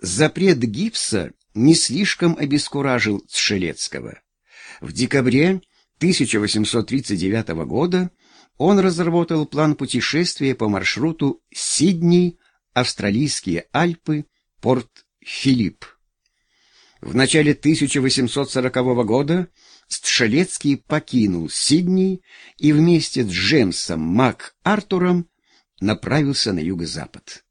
Запрет гипса не слишком обескуражил Тшелецкого. В декабре 1839 года он разработал план путешествия по маршруту Сидней, Австралийские Альпы, порт Филипп. В начале 1840 года Стшелецкий покинул Сидней и вместе с Джемсом МакАртуром направился на юго-запад.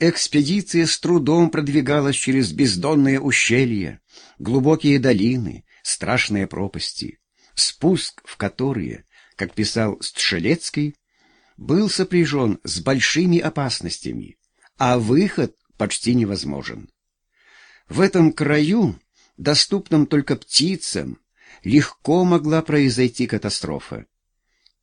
Экспедиция с трудом продвигалась через бездонные ущелья, глубокие долины, страшные пропасти, спуск в которые, как писал Стшелецкий, был сопряжен с большими опасностями, а выход почти невозможен. В этом краю, доступном только птицам, легко могла произойти катастрофа.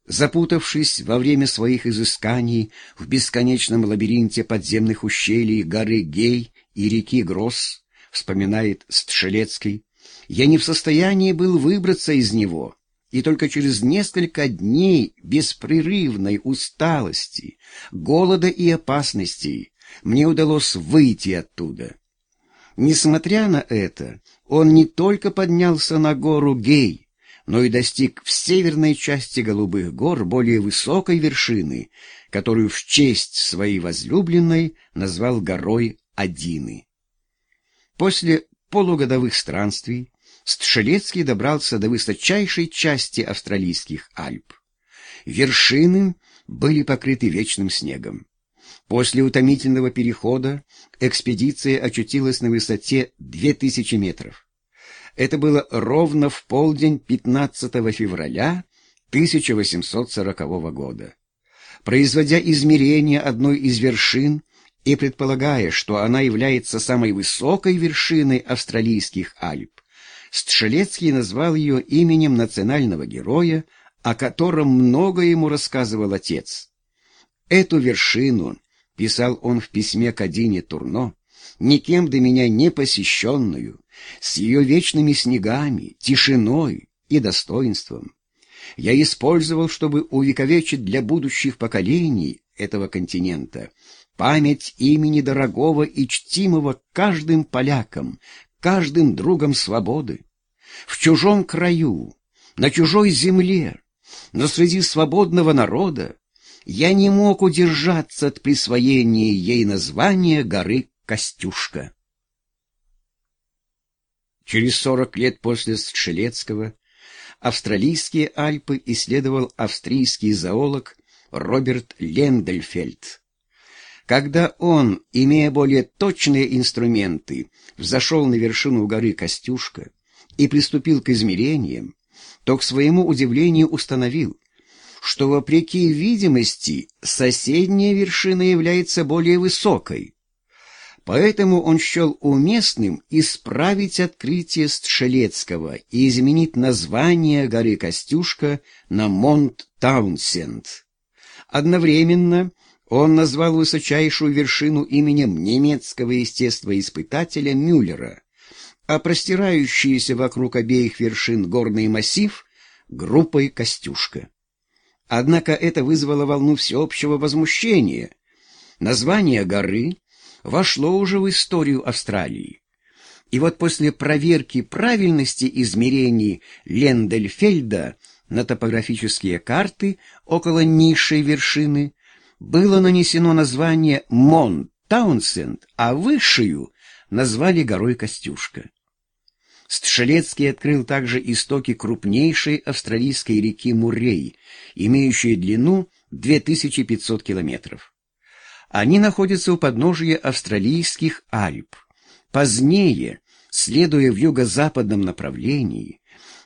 Запутавшись во время своих изысканий в бесконечном лабиринте подземных ущелий горы Гей и реки Гросс, вспоминает Стшелецкий, я не в состоянии был выбраться из него, и только через несколько дней беспрерывной усталости, голода и опасностей мне удалось выйти оттуда. Несмотря на это, он не только поднялся на гору Гей, но и достиг в северной части Голубых гор более высокой вершины, которую в честь своей возлюбленной назвал горой Адины. После полугодовых странствий Стшелецкий добрался до высочайшей части австралийских Альп. Вершины были покрыты вечным снегом. После утомительного перехода экспедиция очутилась на высоте 2000 метров. Это было ровно в полдень 15 февраля 1840 года. Производя измерение одной из вершин и предполагая, что она является самой высокой вершиной австралийских Альп, Стшелецкий назвал ее именем национального героя, о котором много ему рассказывал отец. Эту вершину писал он в письме к Адине Турно, никем до меня не посещенную, с ее вечными снегами, тишиной и достоинством. Я использовал, чтобы увековечить для будущих поколений этого континента память имени дорогого и чтимого каждым полякам, каждым другом свободы. В чужом краю, на чужой земле, но среди свободного народа я не мог удержаться от присвоения ей названия горы Костюшка. Через сорок лет после Шелецкого австралийские Альпы исследовал австрийский зоолог Роберт Лендельфельд. Когда он, имея более точные инструменты, взошел на вершину горы Костюшка и приступил к измерениям, то, к своему удивлению, установил, что, вопреки видимости, соседняя вершина является более высокой. Поэтому он счел уместным исправить открытие Стшелецкого и изменить название горы Костюшка на Монт Таунсенд. Одновременно он назвал высочайшую вершину именем немецкого естествоиспытателя Мюллера, а простирающийся вокруг обеих вершин горный массив — группой Костюшка. Однако это вызвало волну всеобщего возмущения. Название горы вошло уже в историю Австралии. И вот после проверки правильности измерений Лендельфельда на топографические карты около низшей вершины было нанесено название Монт Таунсенд, а высшую назвали горой Костюшка. Стшелецкий открыл также истоки крупнейшей австралийской реки Муррей, имеющей длину 2500 километров. Они находятся у подножия австралийских Альп. Позднее, следуя в юго-западном направлении,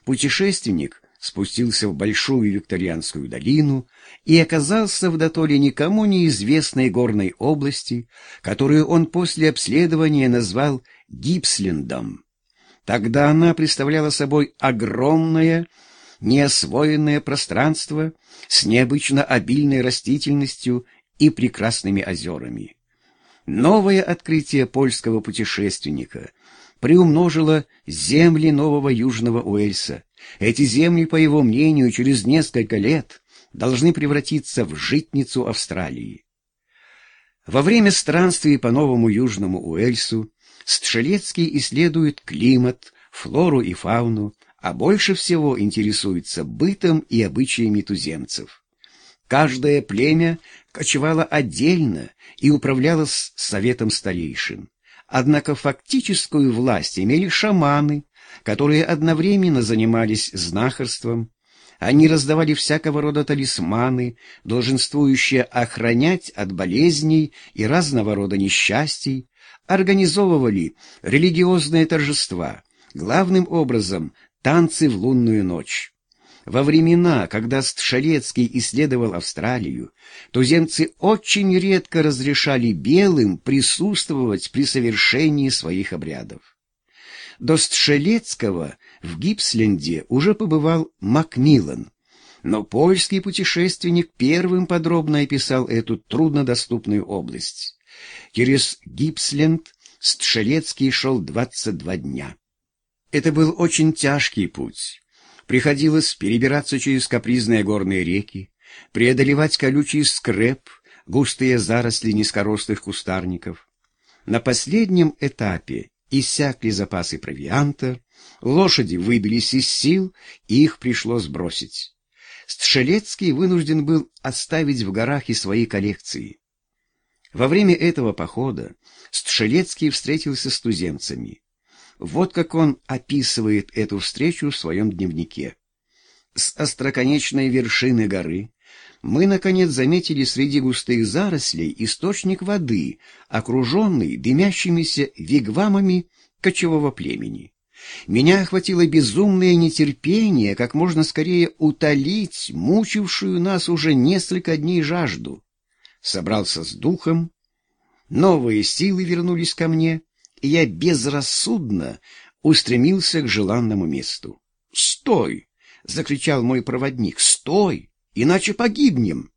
путешественник спустился в Большую Викторианскую долину и оказался в дотоле никому неизвестной горной области, которую он после обследования назвал Гипслендом. Тогда она представляла собой огромное, неосвоенное пространство с необычно обильной растительностью и прекрасными озерами. Новое открытие польского путешественника приумножило земли Нового Южного Уэльса. Эти земли, по его мнению, через несколько лет должны превратиться в житницу Австралии. Во время странствий по Новому Южному Уэльсу Стшелецкий исследует климат, флору и фауну, а больше всего интересуется бытом и обычаями туземцев. Каждое племя кочевало отдельно и управлялось советом старейшин. Однако фактическую власть имели шаманы, которые одновременно занимались знахарством, они раздавали всякого рода талисманы, долженствующие охранять от болезней и разного рода несчастий, организовывали религиозные торжества, главным образом танцы в лунную ночь. Во времена, когда Стшалецкий исследовал Австралию, туземцы очень редко разрешали белым присутствовать при совершении своих обрядов. До Стшелецкого в Гипсленде уже побывал Макмиллан, но польский путешественник первым подробно описал эту труднодоступную область. Через Гипсленд Стшелецкий шел 22 дня. Это был очень тяжкий путь. Приходилось перебираться через капризные горные реки, преодолевать колючий скреп, густые заросли низкорослых кустарников. На последнем этапе иссякли запасы провианта, лошади выбились из сил, и их пришлось бросить. Стшелецкий вынужден был оставить в горах и свои коллекции. Во время этого похода Стшелецкий встретился с туземцами. Вот как он описывает эту встречу в своем дневнике. С остроконечной вершины горы мы, наконец, заметили среди густых зарослей источник воды, окруженный дымящимися вигвамами кочевого племени. Меня охватило безумное нетерпение, как можно скорее утолить мучившую нас уже несколько дней жажду. Собрался с духом, новые силы вернулись ко мне, и я безрассудно устремился к желанному месту. «Стой!» — закричал мой проводник. «Стой!» иначе погибнем.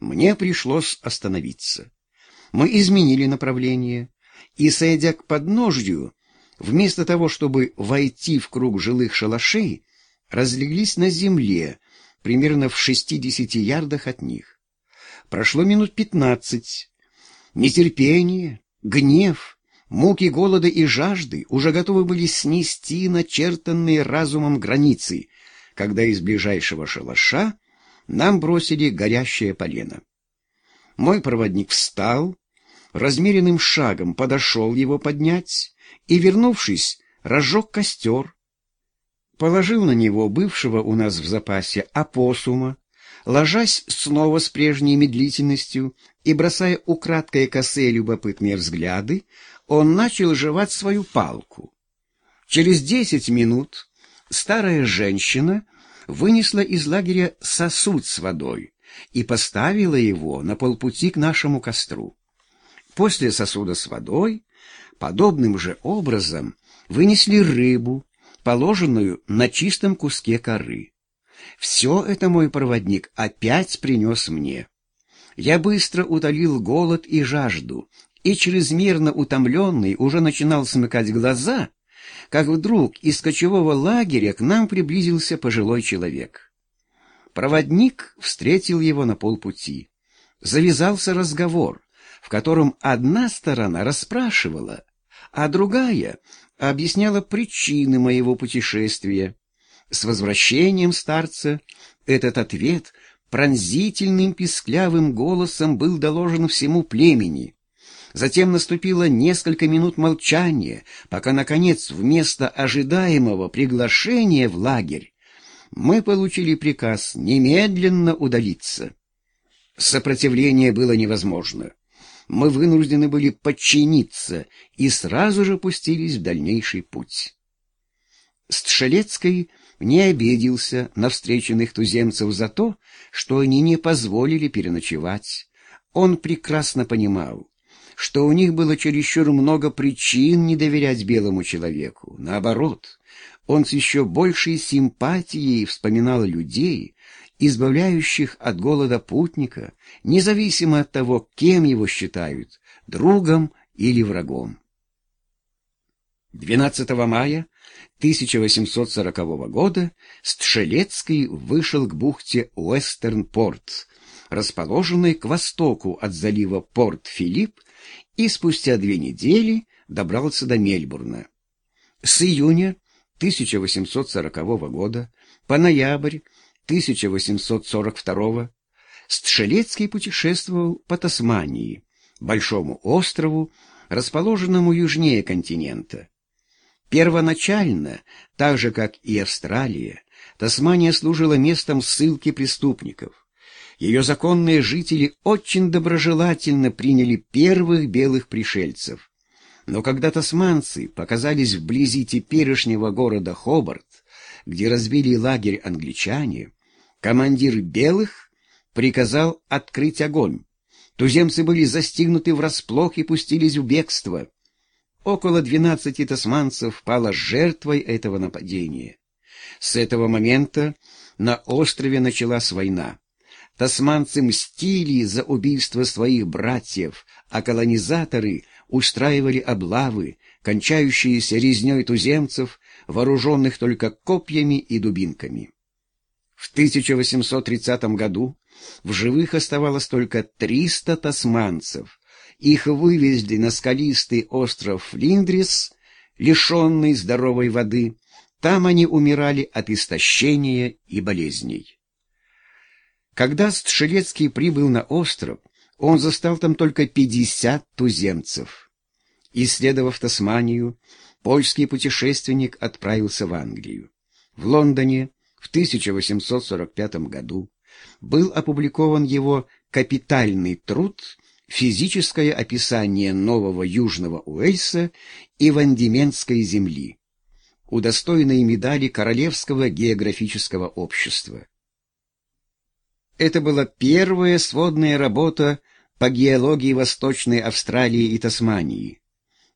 Мне пришлось остановиться. Мы изменили направление и, сойдя к подножью, вместо того, чтобы войти в круг жилых шалашей, разлеглись на земле, примерно в шестидесяти ярдах от них. Прошло минут пятнадцать. Нетерпение, гнев, муки голода и жажды уже готовы были снести начертанные разумом границы, когда из ближайшего шалаша нам бросили горящее полено. Мой проводник встал, размеренным шагом подошел его поднять и, вернувшись, разжег костер, положил на него бывшего у нас в запасе опоссума, ложась снова с прежней медлительностью и бросая украдкой косые любопытные взгляды, он начал жевать свою палку. Через десять минут старая женщина вынесла из лагеря сосуд с водой и поставила его на полпути к нашему костру. После сосуда с водой подобным же образом вынесли рыбу, положенную на чистом куске коры. Все это мой проводник опять принес мне. Я быстро утолил голод и жажду, и чрезмерно утомленный уже начинал смыкать глаза — как вдруг из кочевого лагеря к нам приблизился пожилой человек. Проводник встретил его на полпути. Завязался разговор, в котором одна сторона расспрашивала, а другая объясняла причины моего путешествия. С возвращением старца этот ответ пронзительным писклявым голосом был доложен всему племени. Затем наступило несколько минут молчания, пока, наконец, вместо ожидаемого приглашения в лагерь мы получили приказ немедленно удалиться. Сопротивление было невозможно. Мы вынуждены были подчиниться и сразу же пустились в дальнейший путь. Стшелецкий не обиделся на встреченных туземцев за то, что они не позволили переночевать. Он прекрасно понимал, что у них было чересчур много причин не доверять белому человеку. Наоборот, он с еще большей симпатией вспоминал людей, избавляющих от голода путника, независимо от того, кем его считают, другом или врагом. 12 мая 1840 года Стшелецкий вышел к бухте Уэстернпорт, расположенной к востоку от залива Порт-Филипп, и спустя две недели добрался до Мельбурна. С июня 1840 года по ноябрь 1842 Стшелецкий путешествовал по Тасмании, большому острову, расположенному южнее континента. Первоначально, так же как и Австралия, Тасмания служила местом ссылки преступников. Ее законные жители очень доброжелательно приняли первых белых пришельцев. Но когда тасманцы показались вблизи теперешнего города Хобарт, где разбили лагерь англичане, командир белых приказал открыть огонь. Туземцы были застигнуты врасплох и пустились в бегство. Около двенадцати тасманцев пало жертвой этого нападения. С этого момента на острове началась война. Тасманцы мстили за убийство своих братьев, а колонизаторы устраивали облавы, кончающиеся резней туземцев, вооруженных только копьями и дубинками. В 1830 году в живых оставалось только 300 тасманцев. Их вывезли на скалистый остров Флиндрис, лишенный здоровой воды. Там они умирали от истощения и болезней. Когда Стшелецкий прибыл на остров, он застал там только 50 туземцев. Исследовав Тасманию, польский путешественник отправился в Англию. В Лондоне в 1845 году был опубликован его капитальный труд «Физическое описание нового Южного Уэльса и Вандименской земли», удостоенной медали Королевского географического общества. Это была первая сводная работа по геологии Восточной Австралии и Тасмании.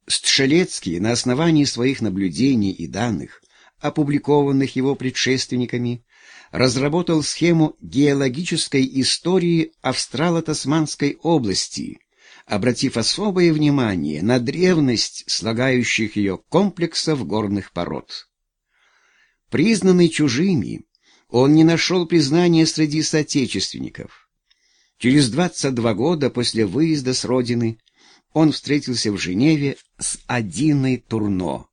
Стшелецкий на основании своих наблюдений и данных, опубликованных его предшественниками, разработал схему геологической истории Австрало-Тасманской области, обратив особое внимание на древность слагающих ее комплексов горных пород. Признанный чужими, он не нашел признания среди соотечественников. Через 22 года после выезда с родины он встретился в Женеве с Адиной Турно.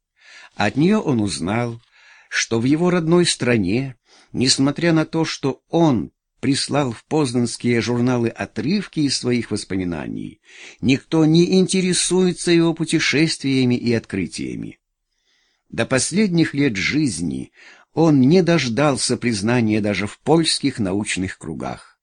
От нее он узнал, что в его родной стране, несмотря на то, что он прислал в познанские журналы отрывки из своих воспоминаний, никто не интересуется его путешествиями и открытиями. До последних лет жизни он не дождался признания даже в польских научных кругах.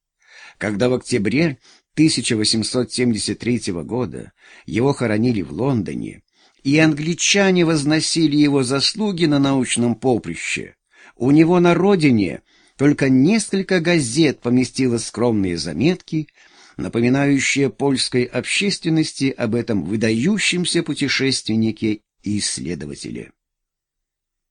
Когда в октябре 1873 года его хоронили в Лондоне, и англичане возносили его заслуги на научном поприще, у него на родине только несколько газет поместило скромные заметки, напоминающие польской общественности об этом выдающемся путешественнике и исследователе.